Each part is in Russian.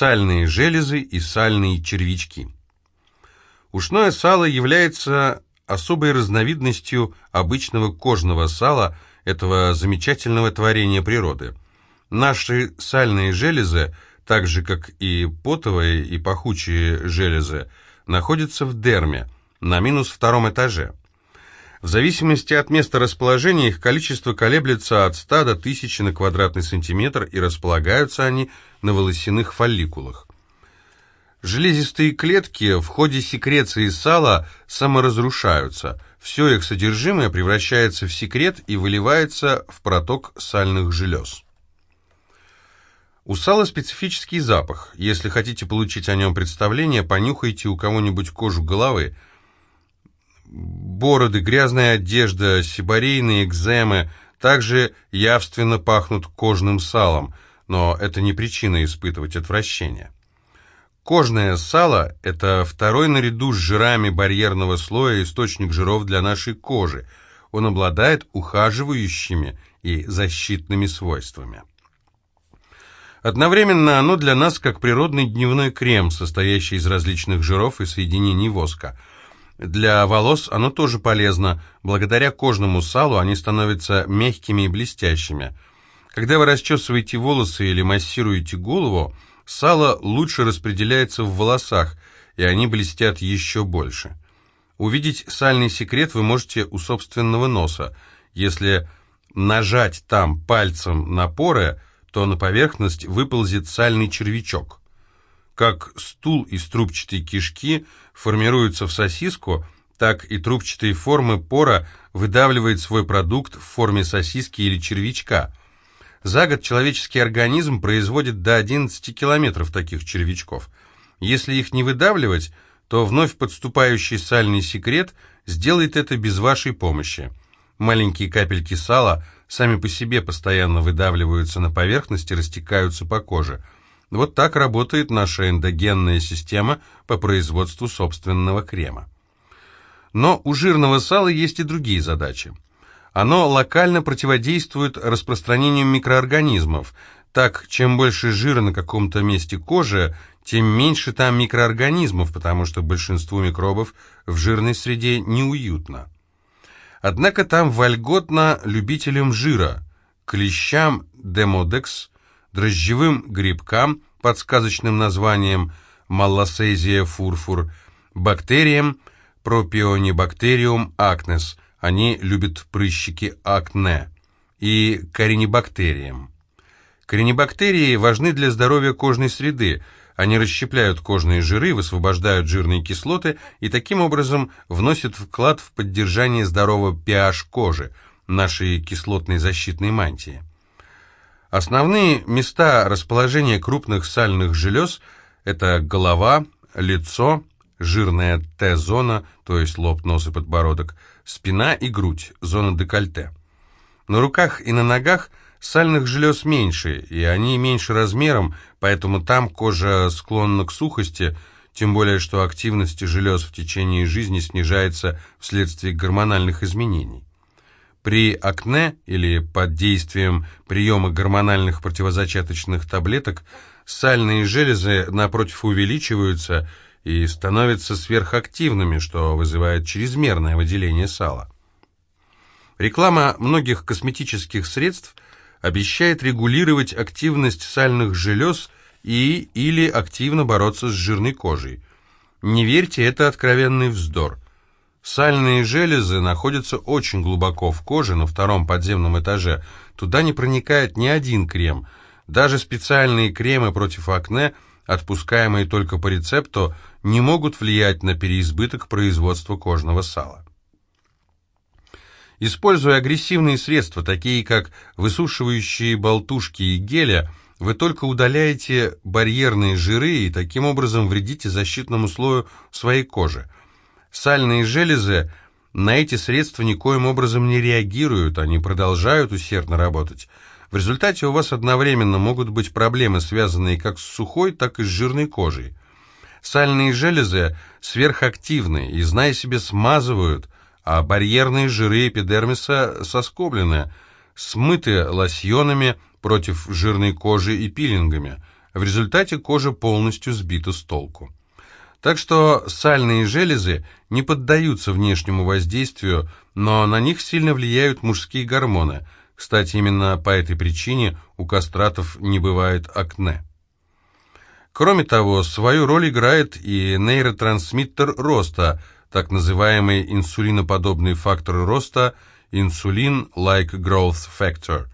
сальные железы и сальные червячки. Ушное сало является особой разновидностью обычного кожного сала, этого замечательного творения природы. Наши сальные железы, так же как и потовые и пахучие железы, находятся в дерме, на минус втором этаже. В зависимости от места расположения их количество колеблется от 100 до 1000 на квадратный сантиметр и располагаются они на волосяных фолликулах. Железистые клетки в ходе секреции сала саморазрушаются. Все их содержимое превращается в секрет и выливается в проток сальных желез. У сала специфический запах. Если хотите получить о нем представление, понюхайте у кого-нибудь кожу головы – Бороды, грязная одежда, сибарейные экземы также явственно пахнут кожным салом, но это не причина испытывать отвращение. Кожное сало – это второй наряду с жирами барьерного слоя источник жиров для нашей кожи. Он обладает ухаживающими и защитными свойствами. Одновременно оно для нас как природный дневной крем, состоящий из различных жиров и соединений воска – для волос оно тоже полезно. Благодаря кожному салу они становятся мягкими и блестящими. Когда вы расчесываете волосы или массируете голову, сало лучше распределяется в волосах, и они блестят еще больше. Увидеть сальный секрет вы можете у собственного носа. Если нажать там пальцем на поры, то на поверхность выползет сальный червячок. Как стул из трубчатой кишки формируется в сосиску, так и трубчатые формы пора выдавливает свой продукт в форме сосиски или червячка. За год человеческий организм производит до 11 километров таких червячков. Если их не выдавливать, то вновь подступающий сальный секрет сделает это без вашей помощи. Маленькие капельки сала сами по себе постоянно выдавливаются на поверхность и растекаются по коже – вот так работает наша эндогенная система по производству собственного крема. Но у жирного сала есть и другие задачи. Оно локально противодействует распространению микроорганизмов. Так, чем больше жира на каком-то месте кожи, тем меньше там микроорганизмов, потому что большинству микробов в жирной среде неуютно. Однако там вольготно любителям жира, клещам демодекс, дрожжевым грибкам под сказочным названием Малласезия фурфур, бактериям Пропионибактериум акнес, они любят прыщики акне, и коренебактериям. Коренебактерии важны для здоровья кожной среды, они расщепляют кожные жиры, высвобождают жирные кислоты и таким образом вносят вклад в поддержание здорового pH кожи, нашей кислотной защитной мантии. Основные места расположения крупных сальных желез – это голова, лицо, жирная Т-зона, то есть лоб, нос и подбородок, спина и грудь, зона декольте. На руках и на ногах сальных желез меньше, и они меньше размером, поэтому там кожа склонна к сухости, тем более что активность желез в течение жизни снижается вследствие гормональных изменений. При акне или под действием приема гормональных противозачаточных таблеток сальные железы, напротив, увеличиваются и становятся сверхактивными, что вызывает чрезмерное выделение сала. Реклама многих косметических средств обещает регулировать активность сальных желез и или активно бороться с жирной кожей. Не верьте, это откровенный вздор. Сальные железы находятся очень глубоко в коже на втором подземном этаже. Туда не проникает ни один крем. Даже специальные кремы против акне, отпускаемые только по рецепту, не могут влиять на переизбыток производства кожного сала. Используя агрессивные средства, такие как высушивающие болтушки и геля, вы только удаляете барьерные жиры и таким образом вредите защитному слою своей кожи – Сальные железы на эти средства никоим образом не реагируют, они продолжают усердно работать. В результате у вас одновременно могут быть проблемы, связанные как с сухой, так и с жирной кожей. Сальные железы сверхактивны и, зная себе, смазывают, а барьерные жиры эпидермиса соскоблены, смыты лосьонами против жирной кожи и пилингами. В результате кожа полностью сбита с толку. Так что сальные железы не поддаются внешнему воздействию, но на них сильно влияют мужские гормоны. Кстати, именно по этой причине у кастратов не бывает акне. Кроме того, свою роль играет и нейротрансмиттер роста, так называемый инсулиноподобный фактор роста, инсулин-like growth factor.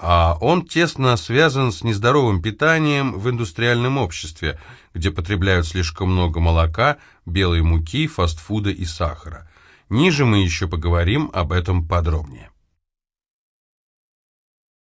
А он тесно связан с нездоровым питанием в индустриальном обществе, где потребляют слишком много молока, белой муки, фастфуда и сахара. Ниже мы еще поговорим об этом подробнее.